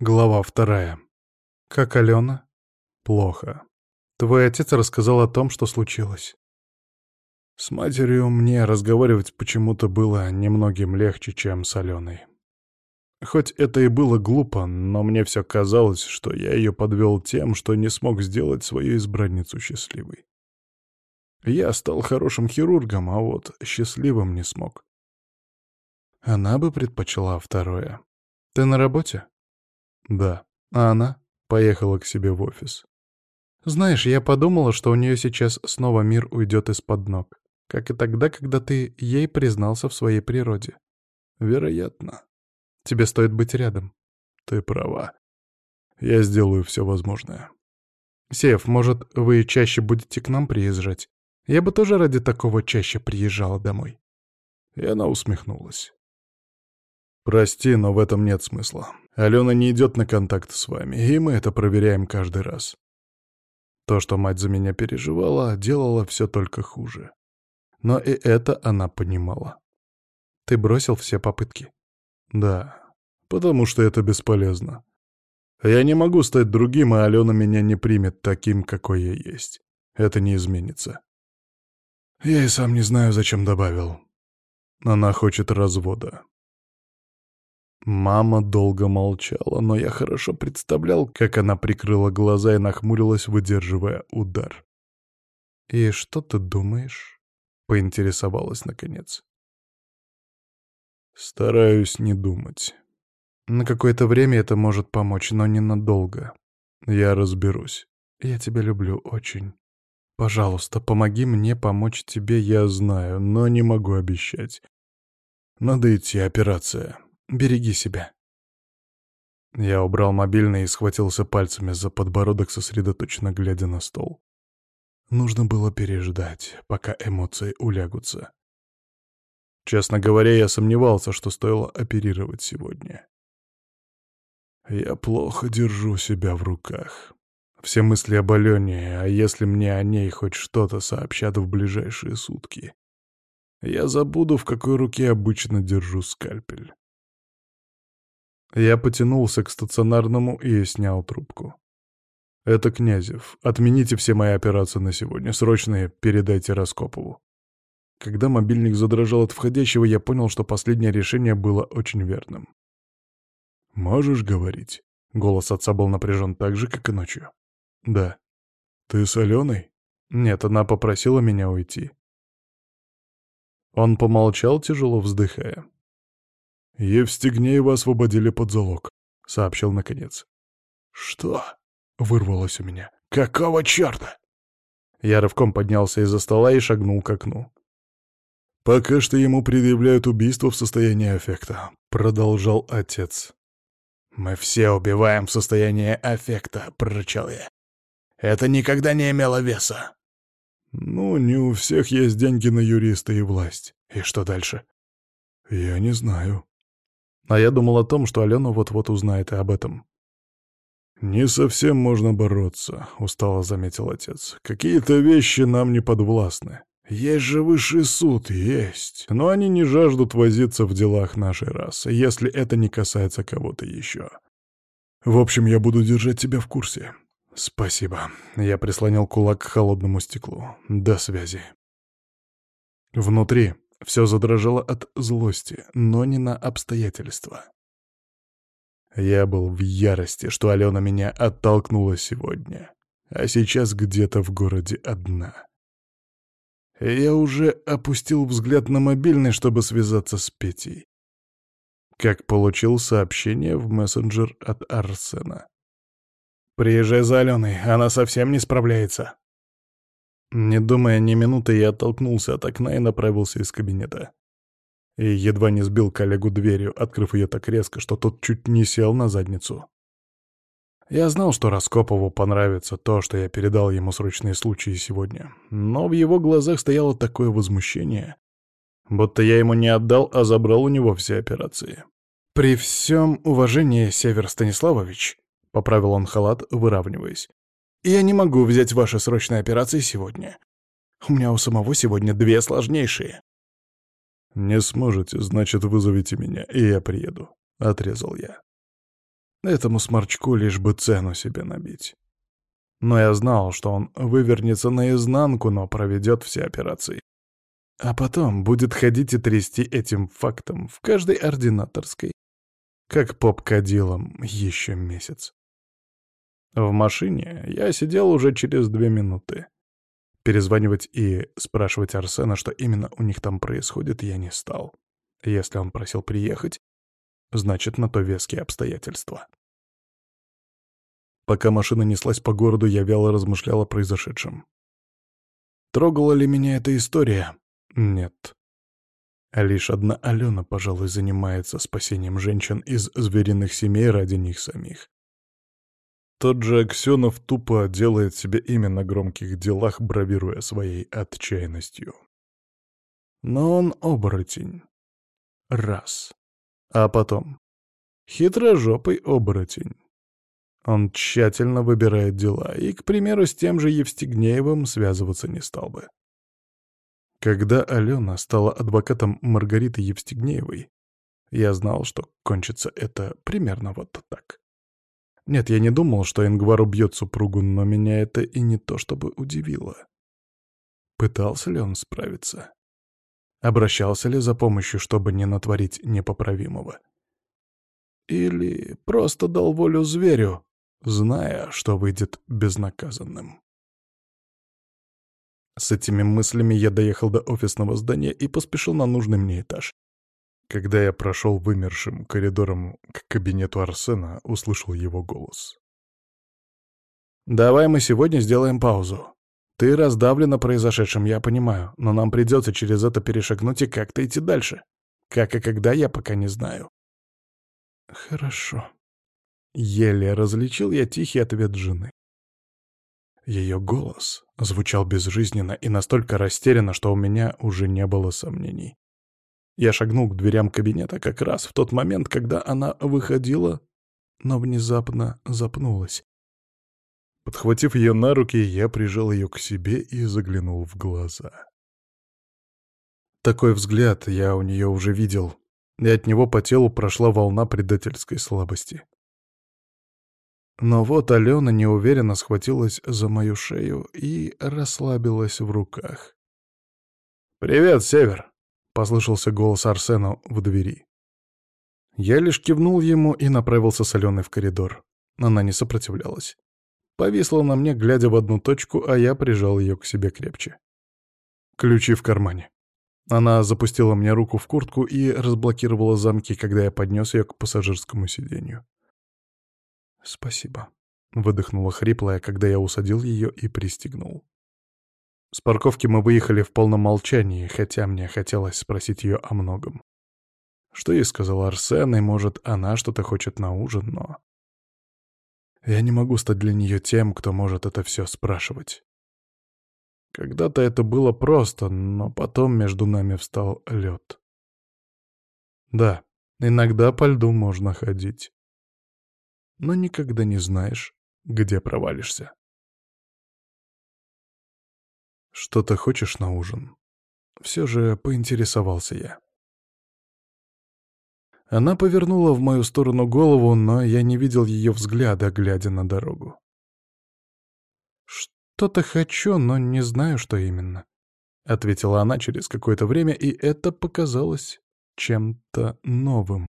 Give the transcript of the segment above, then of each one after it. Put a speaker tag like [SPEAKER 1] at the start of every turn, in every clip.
[SPEAKER 1] Глава вторая. Как Алена? Плохо. Твой отец рассказал о том, что случилось. С матерью мне разговаривать почему-то было немногим легче, чем с Аленой. Хоть это и было глупо, но мне все казалось, что я ее подвел тем, что не смог сделать свою избранницу счастливой. Я стал хорошим хирургом, а вот счастливым не смог. Она бы предпочла второе. Ты на работе? Да. А она поехала к себе в офис. Знаешь, я подумала, что у нее сейчас снова мир уйдет из-под ног, как и тогда, когда ты ей признался в своей природе. Вероятно. Тебе стоит быть рядом. Ты права. Я сделаю все возможное. Сев, может, вы чаще будете к нам приезжать? Я бы тоже ради такого чаще приезжала домой. И она усмехнулась. Прости, но в этом нет смысла. Алена не идет на контакт с вами, и мы это проверяем каждый раз. То, что мать за меня переживала, делала все только хуже. Но и это она понимала. Ты бросил все попытки? Да, потому что это бесполезно. Я не могу стать другим, а Алена меня не примет таким, какой я есть. Это не изменится. Я и сам не знаю, зачем добавил. Она хочет развода. Мама долго молчала, но я хорошо представлял, как она прикрыла глаза и нахмурилась, выдерживая удар. «И что ты думаешь?» — поинтересовалась наконец. «Стараюсь не думать. На какое-то время это может помочь, но ненадолго. Я разберусь. Я тебя люблю очень. Пожалуйста, помоги мне помочь тебе, я знаю, но не могу обещать. Надо идти, операция». Береги себя». Я убрал мобильный и схватился пальцами за подбородок, сосредоточенно глядя на стол. Нужно было переждать, пока эмоции улягутся. Честно говоря, я сомневался, что стоило оперировать сегодня. Я плохо держу себя в руках. Все мысли об Алене, а если мне о ней хоть что-то сообщат в ближайшие сутки, я забуду, в какой руке обычно держу скальпель. Я потянулся к стационарному и снял трубку. «Это Князев. Отмените все мои операции на сегодня. Срочно передайте Раскопову». Когда мобильник задрожал от входящего, я понял, что последнее решение было очень верным. «Можешь говорить?» Голос отца был напряжен так же, как и ночью. «Да». «Ты с Аленой?» «Нет, она попросила меня уйти». Он помолчал, тяжело вздыхая. «Евстигнеева освободили под залог», — сообщил наконец. «Что?» — вырвалось у меня. «Какого черта?» Я рывком поднялся из-за стола и шагнул к окну. «Пока что ему предъявляют убийство в состоянии аффекта», — продолжал отец. «Мы все убиваем в состоянии аффекта», — прорычал я. «Это никогда не имело веса». «Ну, не у всех есть деньги на юриста и власть. И что дальше?» «Я не знаю», а я думал о том, что Алена вот-вот узнает и об этом. «Не совсем можно бороться», — устало заметил отец. «Какие-то вещи нам не подвластны. Есть же высший суд, есть. Но они не жаждут возиться в делах нашей расы, если это не касается кого-то еще. В общем, я буду держать тебя в курсе». «Спасибо». Я прислонил кулак к холодному стеклу. «До связи». Внутри все задрожало от злости, но не на обстоятельства. Я был в ярости, что Алена меня оттолкнула сегодня, а сейчас где-то в городе одна. Я уже опустил взгляд на мобильный, чтобы связаться с Петей. Как получил сообщение в мессенджер от Арсена. «Приезжай за Аленой, она совсем не справляется». Не думая ни минуты, я оттолкнулся от окна и направился из кабинета. И едва не сбил коллегу дверью, открыв ее так резко, что тот чуть не сел на задницу. Я знал, что Раскопову понравится то, что я передал ему срочные случаи сегодня, но в его глазах стояло такое возмущение, будто я ему не отдал, а забрал у него все операции. «При всем уважении, Север Станиславович», — поправил он халат, выравниваясь, я не могу взять ваши срочные операции сегодня. У меня у самого сегодня две сложнейшие». «Не сможете, значит, вызовите меня, и я приеду», — отрезал я. Этому сморчку лишь бы цену себе набить. Но я знал, что он вывернется наизнанку, но проведет все операции. А потом будет ходить и трясти этим фактом в каждой ординаторской, как поп-кадилом еще месяц. В машине я сидел уже через две минуты. Перезванивать и спрашивать Арсена, что именно у них там происходит, я не стал. Если он просил приехать, значит, на то веские обстоятельства. Пока машина неслась по городу, я вяло размышлял о произошедшем. Трогала ли меня эта история? Нет. Лишь одна Алена, пожалуй, занимается спасением женщин из звериных семей ради них самих. Тот же Аксенов тупо делает себе имя на громких делах, бравируя своей отчаянностью. Но он оборотень. Раз. А потом. Хитрожопый оборотень. Он тщательно выбирает дела, и, к примеру, с тем же Евстигнеевым связываться не стал бы. Когда Алена стала адвокатом Маргариты Евстигнеевой, я знал, что кончится это примерно вот так. Нет, я не думал, что Ингвар убьет супругу, но меня это и не то чтобы удивило. Пытался ли он справиться? Обращался ли за помощью, чтобы не натворить непоправимого? Или просто дал волю зверю, зная, что выйдет безнаказанным? С этими мыслями я доехал до офисного здания и поспешил на нужный мне этаж. Когда я прошел вымершим коридором к кабинету Арсена, услышал его голос. «Давай мы сегодня сделаем паузу. Ты раздавлена произошедшим, я понимаю, но нам придется через это перешагнуть и как-то идти дальше. Как и когда, я пока не знаю». «Хорошо». Еле различил я тихий ответ жены. Ее голос звучал безжизненно и настолько растерянно, что у меня уже не было сомнений. Я шагнул к дверям кабинета как раз в тот момент, когда она выходила, но внезапно запнулась. Подхватив ее на руки, я прижал ее к себе и заглянул в глаза. Такой взгляд я у нее уже видел, и от него по телу прошла волна предательской слабости. Но вот Алена неуверенно схватилась за мою шею и расслабилась в руках. «Привет, Север!» Послышался голос Арсена в двери. Я лишь кивнул ему и направился с Аленой в коридор. Она не сопротивлялась. Повисла на мне, глядя в одну точку, а я прижал ее к себе крепче. Ключи в кармане. Она запустила мне руку в куртку и разблокировала замки, когда я поднес ее к пассажирскому сиденью. «Спасибо», — выдохнула хриплая, когда я усадил ее и пристегнул. С парковки мы выехали в полном молчании, хотя мне хотелось спросить ее о многом. Что ей сказал Арсен, и, может, она что-то хочет на ужин, но... Я не могу стать для нее тем, кто может это все спрашивать. Когда-то это было просто, но потом между нами встал лед. Да, иногда по льду можно ходить. Но никогда не знаешь, где провалишься. «Что-то хочешь на ужин?» Все же поинтересовался я. Она повернула в мою сторону голову, но я не видел ее взгляда, глядя на дорогу. «Что-то хочу, но не знаю, что именно», — ответила она через какое-то время, и это показалось чем-то новым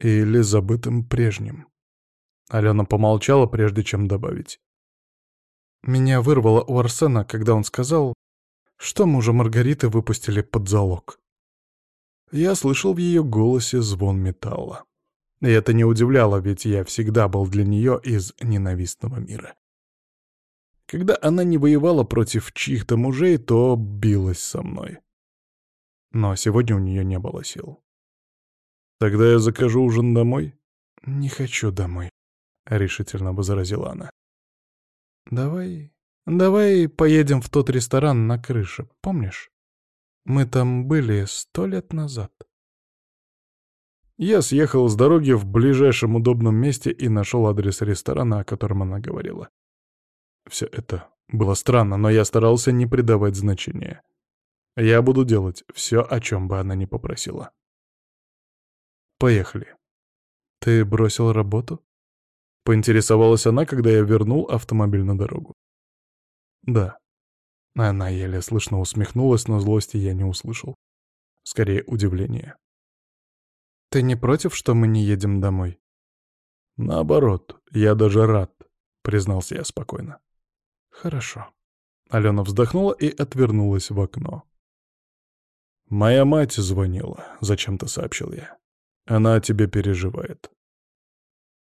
[SPEAKER 1] или забытым прежним. Алена помолчала, прежде чем добавить. Меня вырвало у Арсена, когда он сказал, что мужа Маргариты выпустили под залог. Я слышал в ее голосе звон металла. И это не удивляло, ведь я всегда был для нее из ненавистного мира. Когда она не воевала против чьих-то мужей, то билась со мной. Но сегодня у нее не было сил. «Тогда я закажу ужин домой?» «Не хочу домой», — решительно возразила она. «Давай... давай поедем в тот ресторан на крыше, помнишь? Мы там были сто лет назад». Я съехал с дороги в ближайшем удобном месте и нашел адрес ресторана, о котором она говорила. Все это было странно, но я старался не придавать значения. Я буду делать все, о чем бы она ни попросила. Поехали. Ты бросил работу? Поинтересовалась она, когда я вернул автомобиль на дорогу. Да. Она еле слышно усмехнулась, но злости я не услышал. Скорее, удивление. «Ты не против, что мы не едем домой?» «Наоборот, я даже рад», — признался я спокойно. «Хорошо». Алена вздохнула и отвернулась в окно. «Моя мать звонила», — зачем-то сообщил я. «Она о тебе переживает».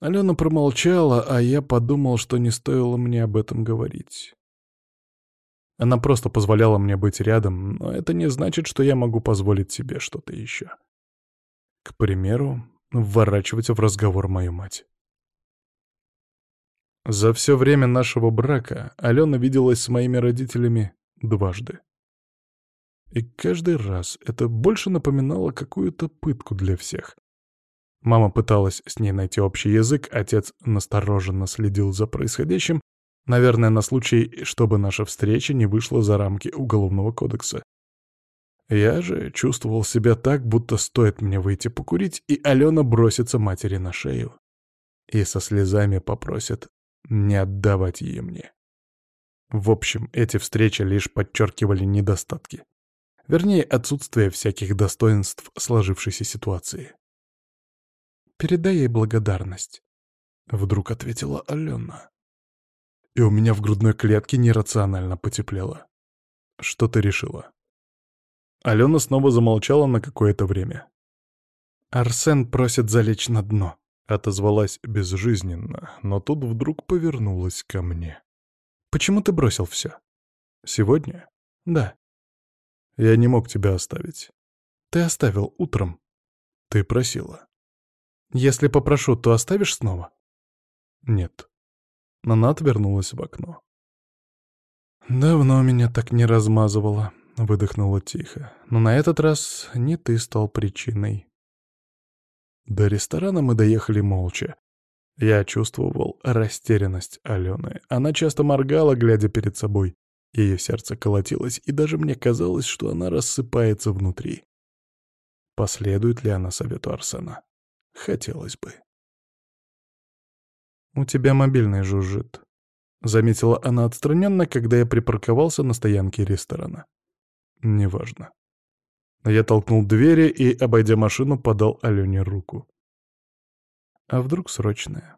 [SPEAKER 1] Алена промолчала, а я подумал, что не стоило мне об этом говорить. Она просто позволяла мне быть рядом, но это не значит, что я могу позволить себе что-то еще. К примеру, вворачивать в разговор мою мать. За все время нашего брака Алена виделась с моими родителями дважды. И каждый раз это больше напоминало какую-то пытку для всех. Мама пыталась с ней найти общий язык, отец настороженно следил за происходящим, Наверное, на случай, чтобы наша встреча не вышла за рамки Уголовного кодекса. Я же чувствовал себя так, будто стоит мне выйти покурить, и Алена бросится матери на шею. И со слезами попросит не отдавать ее мне. В общем, эти встречи лишь подчеркивали недостатки. Вернее, отсутствие всяких достоинств сложившейся ситуации. «Передай ей благодарность», — вдруг ответила Алена и у меня в грудной клетке нерационально потеплело. Что ты решила? Алена снова замолчала на какое-то время. «Арсен просит залечь на дно», — отозвалась безжизненно, но тут вдруг повернулась ко мне. «Почему ты бросил все?» «Сегодня?» «Да». «Я не мог тебя оставить». «Ты оставил утром». «Ты просила». «Если попрошу, то оставишь снова?» «Нет». Она отвернулась в окно. «Давно меня так не размазывало», — выдохнула тихо. «Но на этот раз не ты стал причиной». До ресторана мы доехали молча. Я чувствовал растерянность Алены. Она часто моргала, глядя перед собой. Ее сердце колотилось, и даже мне казалось, что она рассыпается внутри. Последует ли она совету Арсена? Хотелось бы. «У тебя мобильный жужжит», — заметила она отстраненно, когда я припарковался на стоянке ресторана. «Неважно». Я толкнул двери и, обойдя машину, подал Алене руку. «А вдруг срочное?»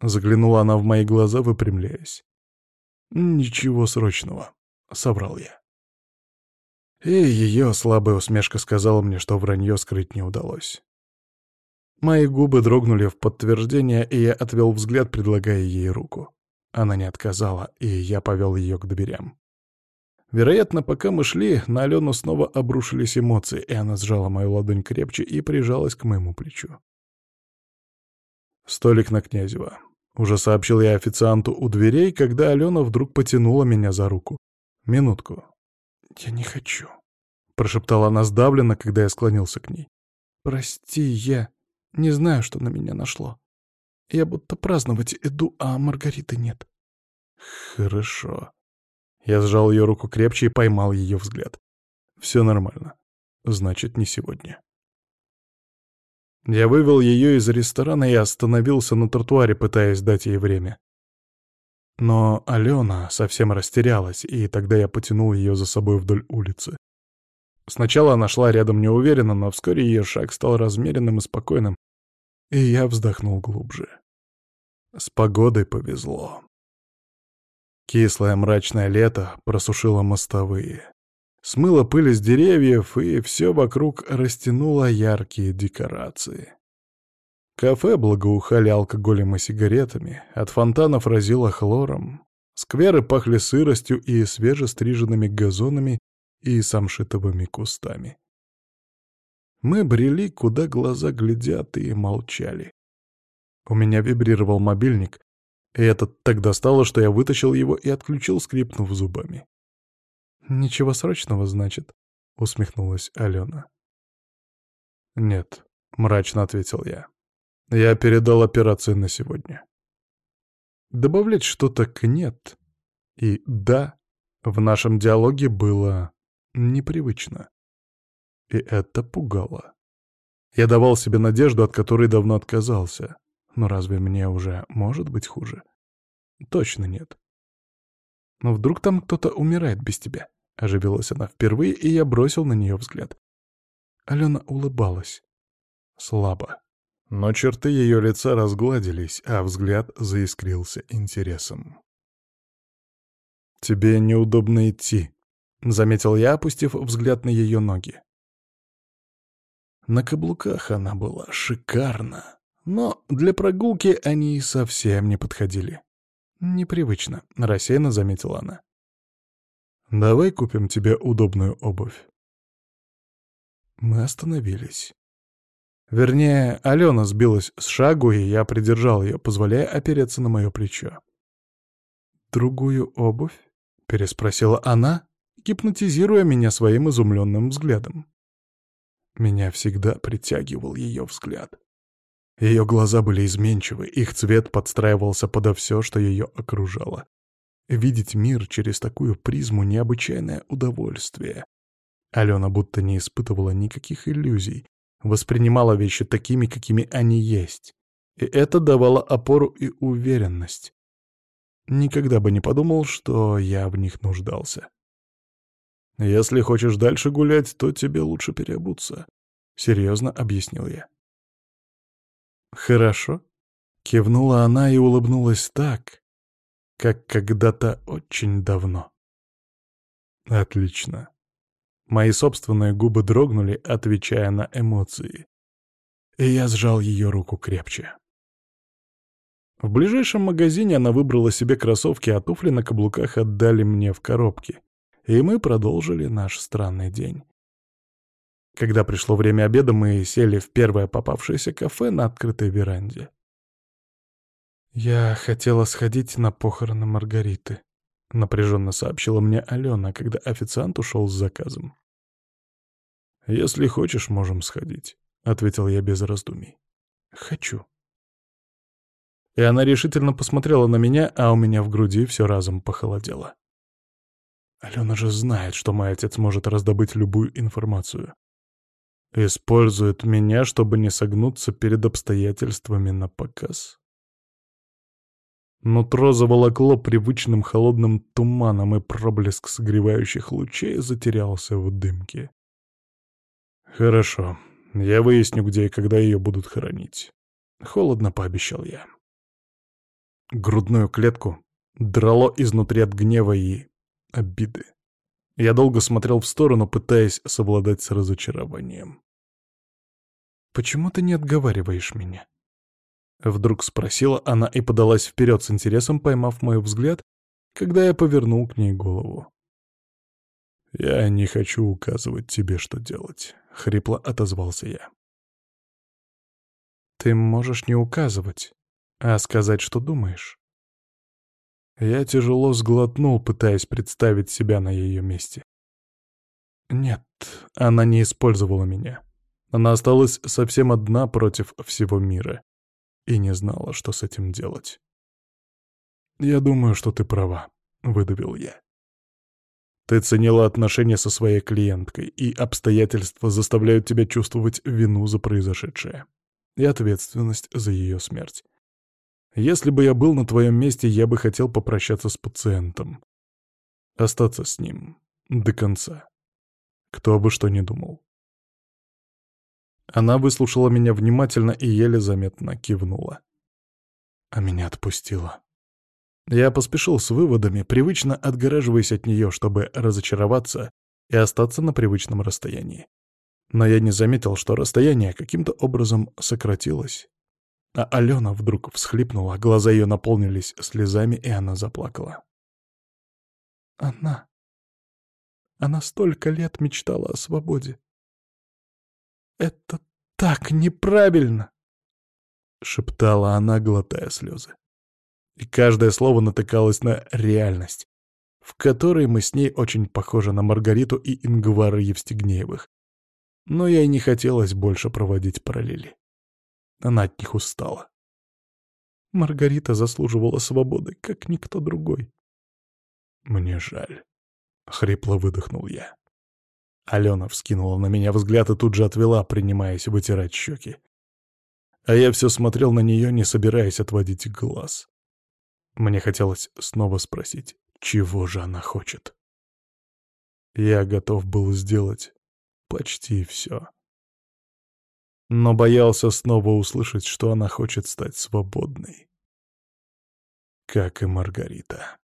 [SPEAKER 1] Заглянула она в мои глаза, выпрямляясь. «Ничего срочного», — соврал я. И ее слабая усмешка сказала мне, что вранье скрыть не удалось. Мои губы дрогнули в подтверждение, и я отвел взгляд, предлагая ей руку. Она не отказала, и я повел ее к дверям. Вероятно, пока мы шли, на Алену снова обрушились эмоции, и она сжала мою ладонь крепче и прижалась к моему плечу. «Столик на Князева», — уже сообщил я официанту у дверей, когда Алена вдруг потянула меня за руку. «Минутку». «Я не хочу», — прошептала она сдавленно, когда я склонился к ней. «Прости, я...» Не знаю, что на меня нашло. Я будто праздновать иду, а Маргариты нет. Хорошо. Я сжал ее руку крепче и поймал ее взгляд. Все нормально. Значит, не сегодня. Я вывел ее из ресторана и остановился на тротуаре, пытаясь дать ей время. Но Алена совсем растерялась, и тогда я потянул ее за собой вдоль улицы. Сначала она шла рядом неуверенно, но вскоре ее шаг стал размеренным и спокойным, и я вздохнул глубже. С погодой повезло. Кислое мрачное лето просушило мостовые. Смыло пыль с деревьев, и все вокруг растянуло яркие декорации. Кафе благоухали алкоголем и сигаретами, от фонтанов разило хлором, скверы пахли сыростью и свежестриженными газонами и самшитовыми кустами. Мы брели, куда глаза глядят, и молчали. У меня вибрировал мобильник, и это так достало, что я вытащил его и отключил, скрипнув зубами. «Ничего срочного, значит?» — усмехнулась Алена. «Нет», — мрачно ответил я. «Я передал операции на сегодня». Добавлять что-то к «нет» и «да» в нашем диалоге было непривычно. И это пугало. Я давал себе надежду, от которой давно отказался. Но разве мне уже может быть хуже? Точно нет. Но вдруг там кто-то умирает без тебя? Оживилась она впервые, и я бросил на нее взгляд. Алена улыбалась. Слабо. Но черты ее лица разгладились, а взгляд заискрился интересом. «Тебе неудобно идти», — заметил я, опустив взгляд на ее ноги. На каблуках она была шикарна, но для прогулки они совсем не подходили. «Непривычно», — рассеянно заметила она. «Давай купим тебе удобную обувь». Мы остановились. Вернее, Алена сбилась с шагу, и я придержал ее, позволяя опереться на мое плечо. «Другую обувь?» — переспросила она, гипнотизируя меня своим изумленным взглядом. Меня всегда притягивал ее взгляд. Ее глаза были изменчивы, их цвет подстраивался подо все, что ее окружало. Видеть мир через такую призму — необычайное удовольствие. Алена будто не испытывала никаких иллюзий, воспринимала вещи такими, какими они есть. И это давало опору и уверенность. Никогда бы не подумал, что я в них нуждался. «Если хочешь дальше гулять, то тебе лучше переобуться», — серьезно объяснил я. «Хорошо», — кивнула она и улыбнулась так, как когда-то очень давно. «Отлично». Мои собственные губы дрогнули, отвечая на эмоции. И я сжал ее руку крепче. В ближайшем магазине она выбрала себе кроссовки, а туфли на каблуках отдали мне в коробке. И мы продолжили наш странный день. Когда пришло время обеда, мы сели в первое попавшееся кафе на открытой веранде. «Я хотела сходить на похороны Маргариты», — напряженно сообщила мне Алена, когда официант ушел с заказом. «Если хочешь, можем сходить», — ответил я без раздумий. «Хочу». И она решительно посмотрела на меня, а у меня в груди все разом похолодело. Алена же знает, что мой отец может раздобыть любую информацию. Использует меня, чтобы не согнуться перед обстоятельствами на показ. Нутро заволокло привычным холодным туманом, и проблеск согревающих лучей затерялся в дымке. «Хорошо, я выясню, где и когда ее будут хоронить». Холодно пообещал я. Грудную клетку драло изнутри от гнева и обиды. Я долго смотрел в сторону, пытаясь совладать с разочарованием. «Почему ты не отговариваешь меня?» Вдруг спросила она и подалась вперед с интересом, поймав мой взгляд, когда я повернул к ней голову. «Я не хочу указывать тебе, что делать», — хрипло отозвался я. «Ты можешь не указывать, а сказать, что думаешь». Я тяжело сглотнул, пытаясь представить себя на ее месте. Нет, она не использовала меня. Она осталась совсем одна против всего мира и не знала, что с этим делать. «Я думаю, что ты права», — выдавил я. «Ты ценила отношения со своей клиенткой, и обстоятельства заставляют тебя чувствовать вину за произошедшее и ответственность за ее смерть. Если бы я был на твоем месте, я бы хотел попрощаться с пациентом. Остаться с ним до конца. Кто бы что ни думал. Она выслушала меня внимательно и еле заметно кивнула. А меня отпустила. Я поспешил с выводами, привычно отгораживаясь от нее, чтобы разочароваться и остаться на привычном расстоянии. Но я не заметил, что расстояние каким-то образом сократилось. А Алена вдруг всхлипнула, глаза ее наполнились слезами, и она заплакала. Она... Она столько лет мечтала о свободе. «Это так неправильно!» — шептала она, глотая слезы. И каждое слово натыкалось на реальность, в которой мы с ней очень похожи на Маргариту и Ингвара Евстигнеевых. Но ей не хотелось больше проводить параллели. Она от них устала. Маргарита заслуживала свободы, как никто другой. «Мне жаль», — хрипло выдохнул я. Алена вскинула на меня взгляд и тут же отвела, принимаясь вытирать щеки. А я все смотрел на нее, не собираясь отводить глаз. Мне хотелось снова спросить, чего же она хочет. Я готов был сделать почти все. Но боялся снова услышать, что она хочет стать свободной. Как и Маргарита.